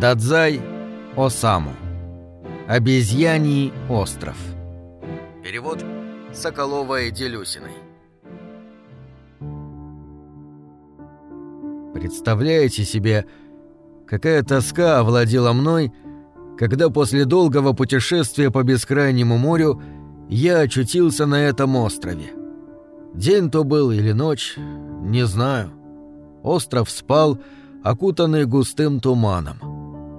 Дадзай Осаму. Обезьяний остров. Перевод Соколова и Делюсиной. Представляете себе, какая тоска овладела мной, когда после долгого путешествия по бескрайнему морю я очутился на этом острове. День то был или ночь, не знаю. Остров спал, окутанный густым туманом.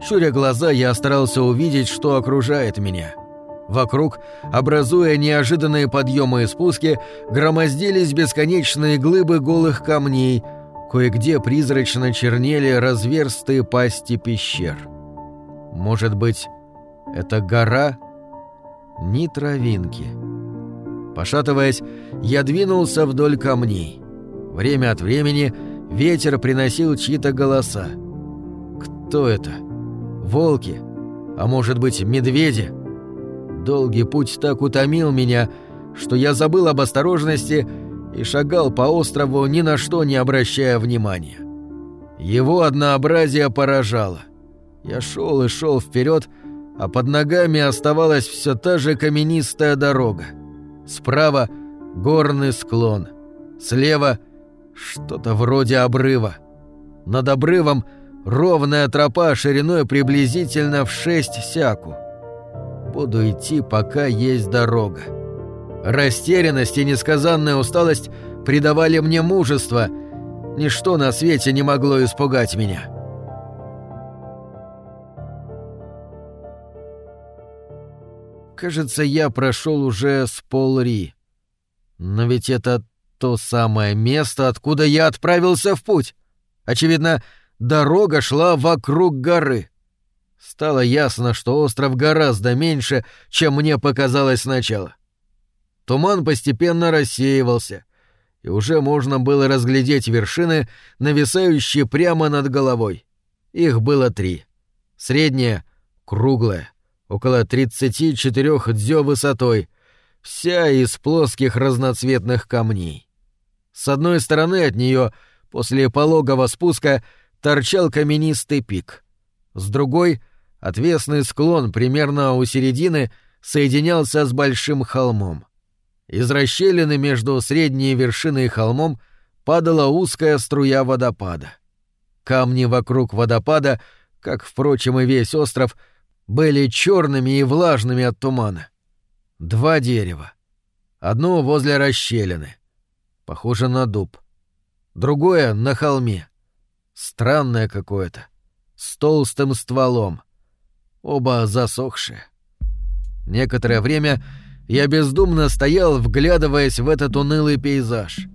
Щуря глаза, я старался увидеть, что окружает меня. Вокруг, образуя неожиданные подъемы и спуски, громоздились бесконечные глыбы голых камней, кое-где призрачно чернели разверстые пасти пещер. Может быть, это гора? Ни травинки. Пошатываясь, я двинулся вдоль камней. Время от времени — Ветер приносил чьи-то голоса. Кто это? Волки? А может быть, медведи? Долгий путь так утомил меня, что я забыл об осторожности и шагал по острову, ни на что не обращая внимания. Его однообразие поражало. Я шел и шел вперед, а под ногами оставалась все та же каменистая дорога. Справа — горный склон, слева — что-то вроде обрыва. Над обрывом ровная тропа шириной приблизительно в шесть сяку. Буду идти, пока есть дорога. Растерянность и несказанная усталость придавали мне мужество. Ничто на свете не могло испугать меня. Кажется, я прошел уже с полри. Но ведь это то самое место, откуда я отправился в путь. Очевидно, дорога шла вокруг горы. Стало ясно, что остров гораздо меньше, чем мне показалось сначала. Туман постепенно рассеивался, и уже можно было разглядеть вершины, нависающие прямо над головой. Их было три. Средняя — круглая, около 34 дзё высотой, вся из плоских разноцветных камней. С одной стороны от нее, после пологого спуска, торчал каменистый пик. С другой — отвесный склон примерно у середины соединялся с большим холмом. Из расщелины между средней вершиной и холмом падала узкая струя водопада. Камни вокруг водопада, как, впрочем, и весь остров, были черными и влажными от тумана. Два дерева. Одно возле расщелины — Похоже на дуб. Другое — на холме. Странное какое-то. С толстым стволом. Оба засохшие. Некоторое время я бездумно стоял, вглядываясь в этот унылый пейзаж.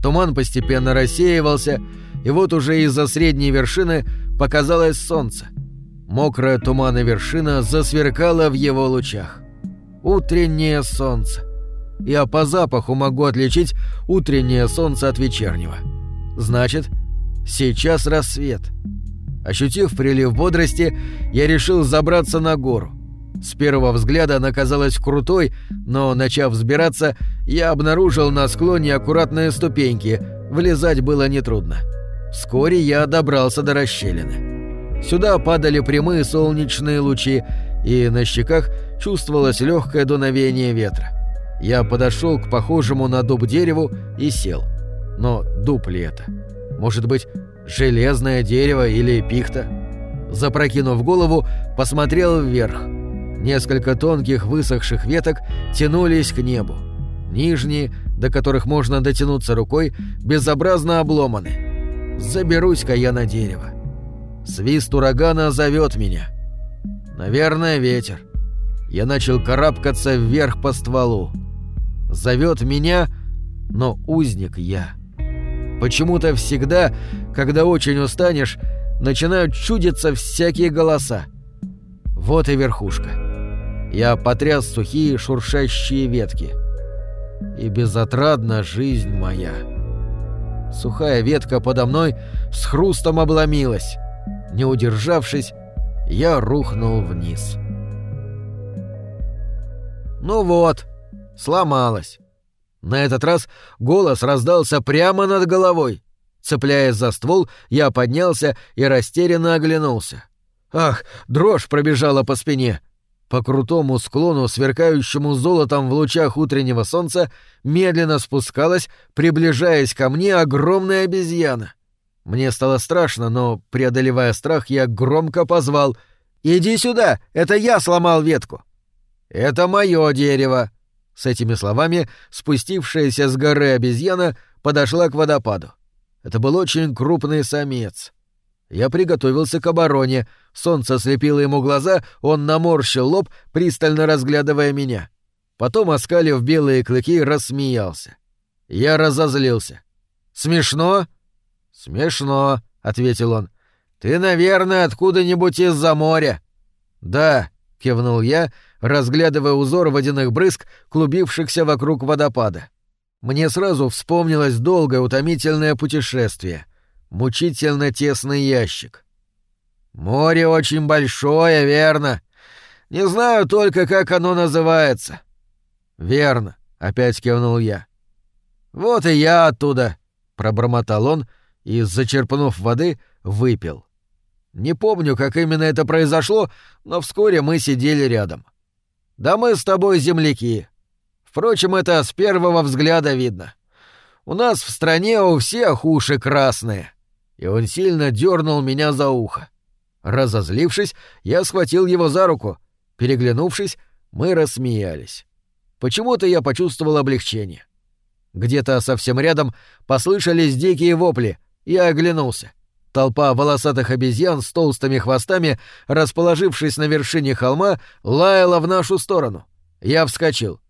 Туман постепенно рассеивался, и вот уже из-за средней вершины показалось солнце. Мокрая туманная вершина засверкала в его лучах. Утреннее солнце — я по запаху могу отличить утреннее солнце от вечернего. Значит, сейчас рассвет. Ощутив прилив бодрости, я решил забраться на гору. С первого взгляда она казалась крутой, но, начав взбираться, я обнаружил на склоне аккуратные ступеньки, влезать было нетрудно. Вскоре я добрался до расщелины. Сюда падали прямые солнечные лучи, и на щеках чувствовалось легкое дуновение ветра. Я подошел к похожему на дуб дереву и сел. Но дуб ли это? Может быть, железное дерево или пихта? Запрокинув голову, посмотрел вверх. Несколько тонких высохших веток тянулись к небу. Нижние, до которых можно дотянуться рукой, безобразно обломаны. Заберусь-ка я на дерево. Свист урагана зовет меня. Наверное, ветер. Я начал карабкаться вверх по стволу зовет меня, но узник я. Почему-то всегда, когда очень устанешь, начинают чудиться всякие голоса. Вот и верхушка. Я потряс сухие шуршащие ветки. И безотрадна жизнь моя. Сухая ветка подо мной с хрустом обломилась. Не удержавшись, я рухнул вниз. «Ну вот», Сломалась. На этот раз голос раздался прямо над головой. Цепляясь за ствол, я поднялся и растерянно оглянулся. Ах, дрожь пробежала по спине. По крутому склону, сверкающему золотом в лучах утреннего солнца, медленно спускалась, приближаясь ко мне, огромная обезьяна. Мне стало страшно, но, преодолевая страх, я громко позвал «Иди сюда! Это я сломал ветку!» «Это мое дерево!» С этими словами спустившаяся с горы обезьяна подошла к водопаду. Это был очень крупный самец. Я приготовился к обороне. Солнце слепило ему глаза, он наморщил лоб, пристально разглядывая меня. Потом, оскалив белые клыки, рассмеялся. Я разозлился. «Смешно?» «Смешно», — ответил он. «Ты, наверное, откуда-нибудь из-за моря». «Да», — кивнул я, разглядывая узор водяных брызг, клубившихся вокруг водопада. Мне сразу вспомнилось долгое утомительное путешествие. Мучительно тесный ящик. «Море очень большое, верно. Не знаю только, как оно называется». «Верно», — опять кивнул я. «Вот и я оттуда», — пробормотал он и, зачерпнув воды, выпил. Не помню, как именно это произошло, но вскоре мы сидели рядом. «Да мы с тобой земляки. Впрочем, это с первого взгляда видно. У нас в стране у всех уши красные. И он сильно дернул меня за ухо. Разозлившись, я схватил его за руку. Переглянувшись, мы рассмеялись. Почему-то я почувствовал облегчение. Где-то совсем рядом послышались дикие вопли. Я оглянулся. Толпа волосатых обезьян с толстыми хвостами, расположившись на вершине холма, лаяла в нашу сторону. Я вскочил.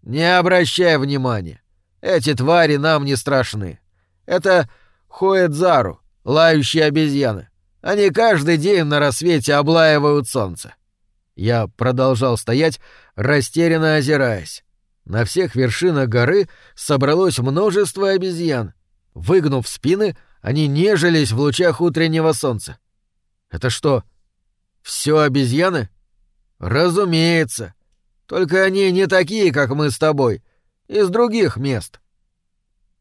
«Не обращай внимания. Эти твари нам не страшны. Это Хоэдзару, лающие обезьяны. Они каждый день на рассвете облаивают солнце». Я продолжал стоять, растерянно озираясь. На всех вершинах горы собралось множество обезьян. Выгнув спины, они нежились в лучах утреннего солнца. Это что, все обезьяны? Разумеется. Только они не такие, как мы с тобой, из других мест.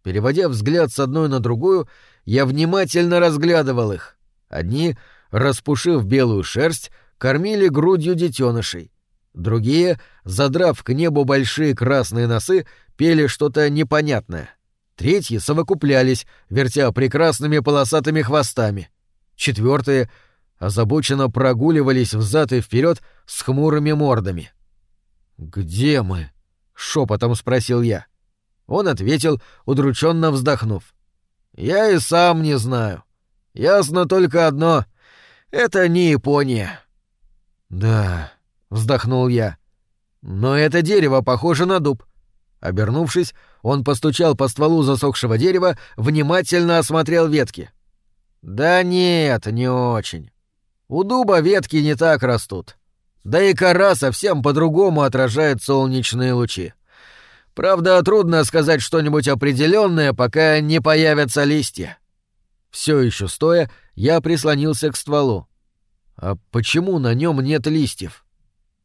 Переводя взгляд с одной на другую, я внимательно разглядывал их. Одни, распушив белую шерсть, кормили грудью детенышей. Другие, задрав к небу большие красные носы, пели что-то непонятное. Третьи совокуплялись, вертя прекрасными полосатыми хвостами. Четвертые озабоченно прогуливались взад и вперед с хмурыми мордами. «Где мы?» — шепотом спросил я. Он ответил, удрученно вздохнув. «Я и сам не знаю. Ясно только одно — это не Япония». «Да», — вздохнул я. «Но это дерево похоже на дуб». Обернувшись, он постучал по стволу засохшего дерева, внимательно осмотрел ветки. «Да нет, не очень. У дуба ветки не так растут. Да и кора совсем по-другому отражает солнечные лучи. Правда, трудно сказать что-нибудь определенное, пока не появятся листья. Все еще стоя, я прислонился к стволу. А почему на нем нет листьев?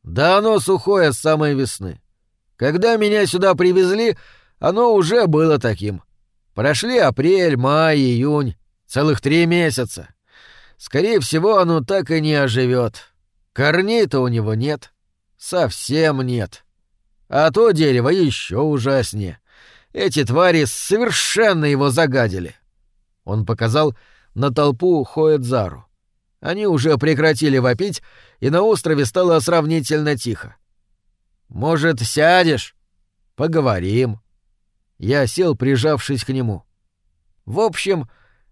Да оно сухое с самой весны. Когда меня сюда привезли, оно уже было таким. Прошли апрель, май, июнь, целых три месяца. Скорее всего, оно так и не оживет. Корней-то у него нет. Совсем нет. А то дерево еще ужаснее. Эти твари совершенно его загадили. Он показал на толпу Хоэдзару. Они уже прекратили вопить, и на острове стало сравнительно тихо. «Может, сядешь? Поговорим». Я сел, прижавшись к нему. «В общем,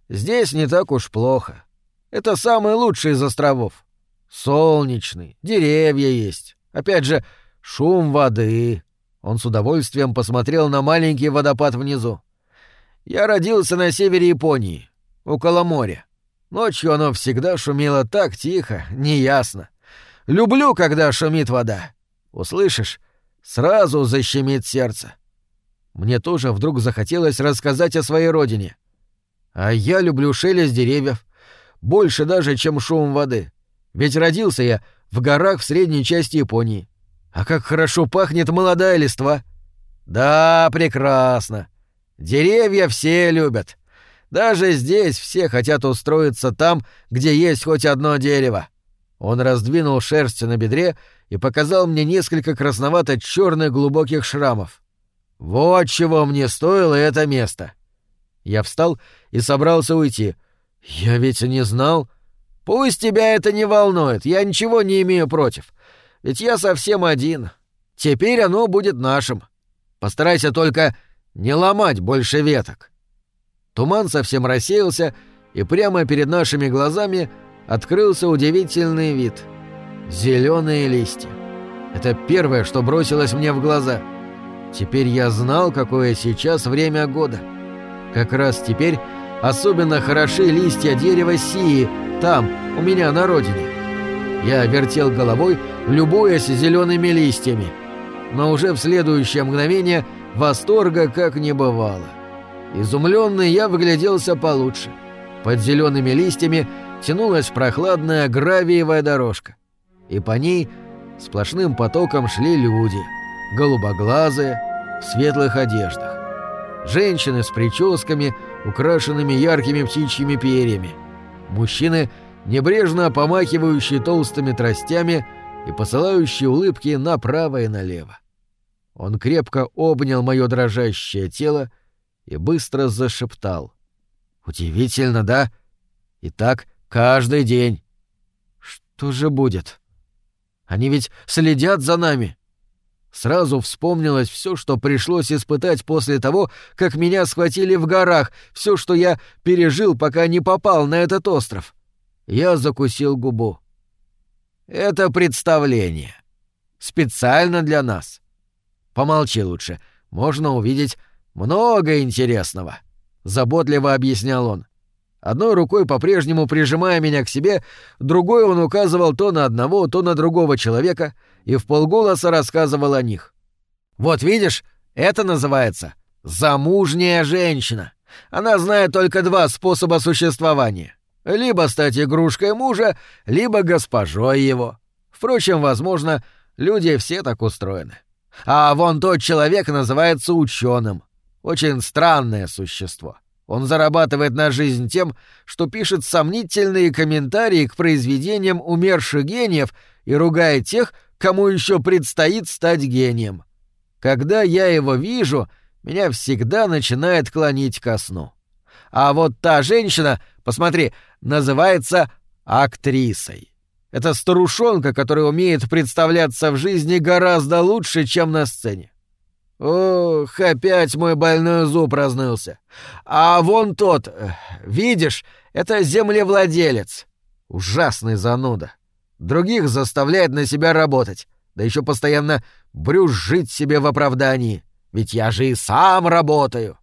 здесь не так уж плохо. Это самый лучший из островов. Солнечный, деревья есть. Опять же, шум воды. Он с удовольствием посмотрел на маленький водопад внизу. Я родился на севере Японии, около моря. Ночью оно всегда шумело так тихо, неясно. Люблю, когда шумит вода. Услышишь, сразу защемит сердце. Мне тоже вдруг захотелось рассказать о своей родине. А я люблю шелест деревьев, больше даже, чем шум воды. Ведь родился я в горах в средней части Японии. А как хорошо пахнет молодая листва. Да, прекрасно. Деревья все любят. Даже здесь все хотят устроиться там, где есть хоть одно дерево. Он раздвинул шерсть на бедре и показал мне несколько красновато-черных глубоких шрамов. Вот чего мне стоило это место. Я встал и собрался уйти. Я ведь не знал. Пусть тебя это не волнует, я ничего не имею против. Ведь я совсем один. Теперь оно будет нашим. Постарайся только не ломать больше веток. Туман совсем рассеялся, и прямо перед нашими глазами открылся удивительный вид. Зеленые листья. Это первое, что бросилось мне в глаза. Теперь я знал, какое сейчас время года. Как раз теперь особенно хороши листья дерева сии, там, у меня на родине. Я вертел головой, любуясь зелеными листьями. Но уже в следующее мгновение восторга как не бывало. Изумленный я выгляделся получше. Под зелеными листьями тянулась прохладная гравиевая дорожка. И по ней сплошным потоком шли люди, голубоглазые, в светлых одеждах. Женщины с прическами, украшенными яркими птичьими перьями. Мужчины, небрежно помахивающие толстыми тростями и посылающие улыбки направо и налево. Он крепко обнял мое дрожащее тело и быстро зашептал. «Удивительно, да? И так каждый день. Что же будет? Они ведь следят за нами. Сразу вспомнилось все, что пришлось испытать после того, как меня схватили в горах, все, что я пережил, пока не попал на этот остров. Я закусил губу. Это представление. Специально для нас. Помолчи лучше. Можно увидеть много интересного. Заботливо объяснял он. Одной рукой по-прежнему прижимая меня к себе, другой он указывал то на одного, то на другого человека и в полголоса рассказывал о них. «Вот видишь, это называется замужняя женщина. Она знает только два способа существования. Либо стать игрушкой мужа, либо госпожой его. Впрочем, возможно, люди все так устроены. А вон тот человек называется ученым. Очень странное существо. Он зарабатывает на жизнь тем, что пишет сомнительные комментарии к произведениям умерших гениев и ругает тех, кому еще предстоит стать гением. Когда я его вижу, меня всегда начинает клонить ко сну. А вот та женщина, посмотри, называется актрисой. Это старушонка, которая умеет представляться в жизни гораздо лучше, чем на сцене. Ох, опять мой больной зуб разнылся. А вон тот, э, видишь, это землевладелец. Ужасный зануда. Других заставляет на себя работать, да еще постоянно брюзжить себе в оправдании. Ведь я же и сам работаю.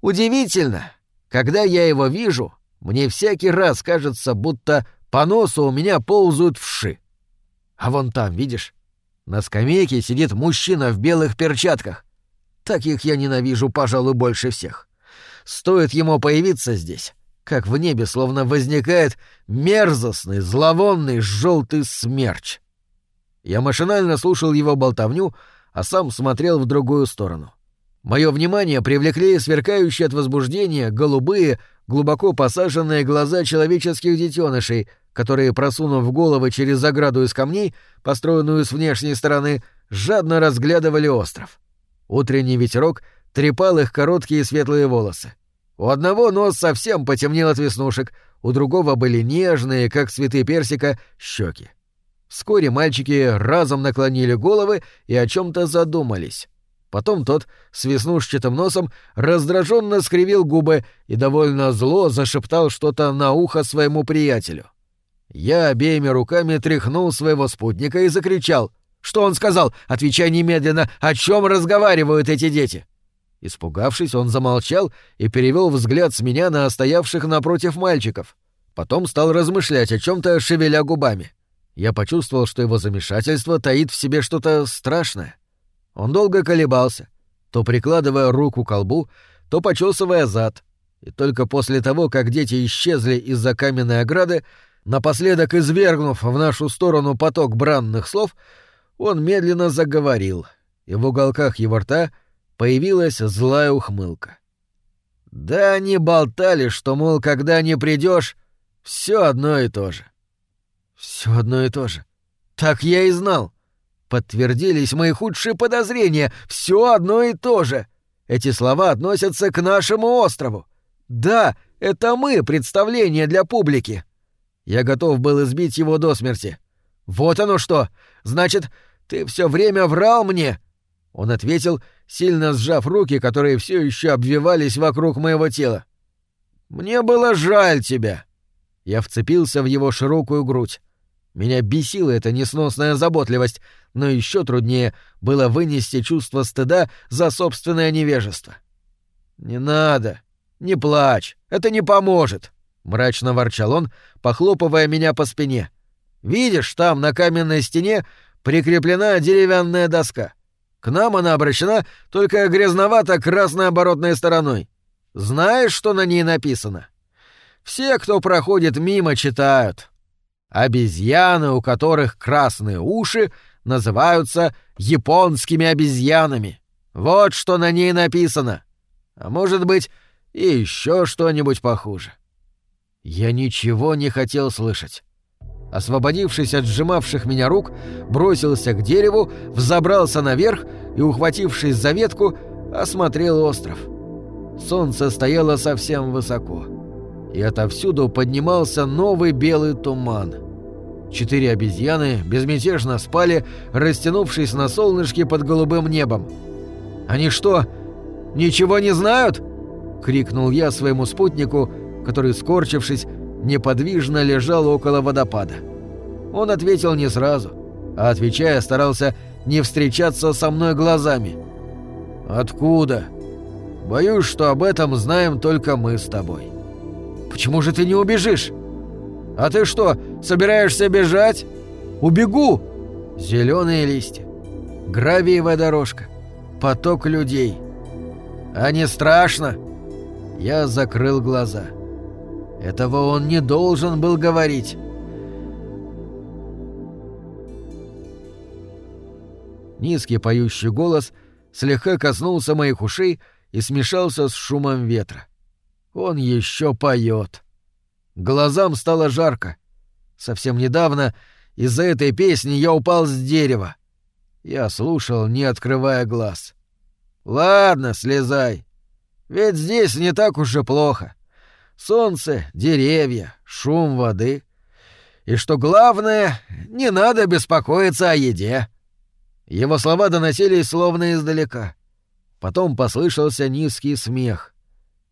Удивительно, когда я его вижу, мне всякий раз кажется, будто по носу у меня ползают вши. А вон там, видишь, на скамейке сидит мужчина в белых перчатках. Таких я ненавижу, пожалуй, больше всех. Стоит ему появиться здесь, как в небе словно возникает мерзостный, зловонный желтый смерч. Я машинально слушал его болтовню, а сам смотрел в другую сторону. Мое внимание привлекли сверкающие от возбуждения голубые, глубоко посаженные глаза человеческих детенышей, которые, просунув головы через заграду из камней, построенную с внешней стороны, жадно разглядывали остров. Утренний ветерок трепал их короткие светлые волосы. У одного нос совсем потемнел от веснушек, у другого были нежные, как цветы персика, щеки. Вскоре мальчики разом наклонили головы и о чем-то задумались. Потом тот с веснушчатым носом раздраженно скривил губы и довольно зло зашептал что-то на ухо своему приятелю. Я обеими руками тряхнул своего спутника и закричал. «Что он сказал? Отвечай немедленно! О чем разговаривают эти дети?» Испугавшись, он замолчал и перевел взгляд с меня на стоявших напротив мальчиков. Потом стал размышлять о чем-то, шевеля губами. Я почувствовал, что его замешательство таит в себе что-то страшное. Он долго колебался, то прикладывая руку к колбу, то почесывая зад. И только после того, как дети исчезли из-за каменной ограды, Напоследок извергнув в нашу сторону поток бранных слов, он медленно заговорил, и в уголках его рта появилась злая ухмылка. Да они болтали, что, мол, когда не придешь, все одно и то же. Все одно и то же. Так я и знал. Подтвердились мои худшие подозрения. Все одно и то же. Эти слова относятся к нашему острову. Да, это мы представление для публики. Я готов был избить его до смерти. Вот оно что. Значит, ты все время врал мне. Он ответил, сильно сжав руки, которые все еще обвивались вокруг моего тела. Мне было жаль тебя. Я вцепился в его широкую грудь. Меня бесила эта несносная заботливость, но еще труднее было вынести чувство стыда за собственное невежество. «Не надо, не плачь, это не поможет», — мрачно ворчал он, похлопывая меня по спине. «Видишь, там на каменной стене прикреплена деревянная доска. К нам она обращена только грязновато-красной оборотной стороной. Знаешь, что на ней написано? Все, кто проходит мимо, читают. Обезьяны, у которых красные уши, называются японскими обезьянами. Вот что на ней написано. А может быть, и еще что-нибудь похуже. Я ничего не хотел слышать. Освободившись от сжимавших меня рук, бросился к дереву, взобрался наверх и, ухватившись за ветку, осмотрел остров. Солнце стояло совсем высоко, и отовсюду поднимался новый белый туман. Четыре обезьяны безмятежно спали, растянувшись на солнышке под голубым небом. «Они что, ничего не знают?» — крикнул я своему спутнику, который, скорчившись, неподвижно лежал около водопада. Он ответил не сразу, а отвечая старался не встречаться со мной глазами. «Откуда?» «Боюсь, что об этом знаем только мы с тобой». «Почему же ты не убежишь?» «А ты что, собираешься бежать?» «Убегу!» Зеленые листья, гравиевая дорожка, поток людей. «А не страшно?» Я закрыл глаза. Этого он не должен был говорить. Низкий поющий голос слегка коснулся моих ушей и смешался с шумом ветра. Он еще поет. Глазам стало жарко. Совсем недавно из-за этой песни я упал с дерева. Я слушал, не открывая глаз. «Ладно, слезай. Ведь здесь не так уж и плохо. Солнце, деревья, шум воды. И что главное, не надо беспокоиться о еде. Его слова доносились словно издалека. Потом послышался низкий смех.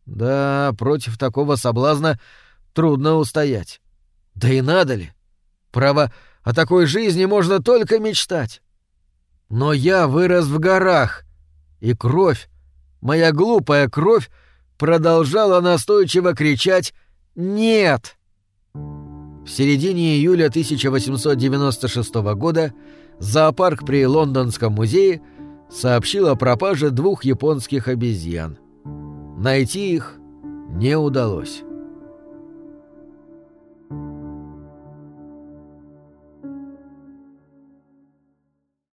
Да, против такого соблазна трудно устоять. Да и надо ли? Право, о такой жизни можно только мечтать. Но я вырос в горах, и кровь, моя глупая кровь, продолжала настойчиво кричать «Нет!». В середине июля 1896 года зоопарк при Лондонском музее сообщил о пропаже двух японских обезьян. Найти их не удалось.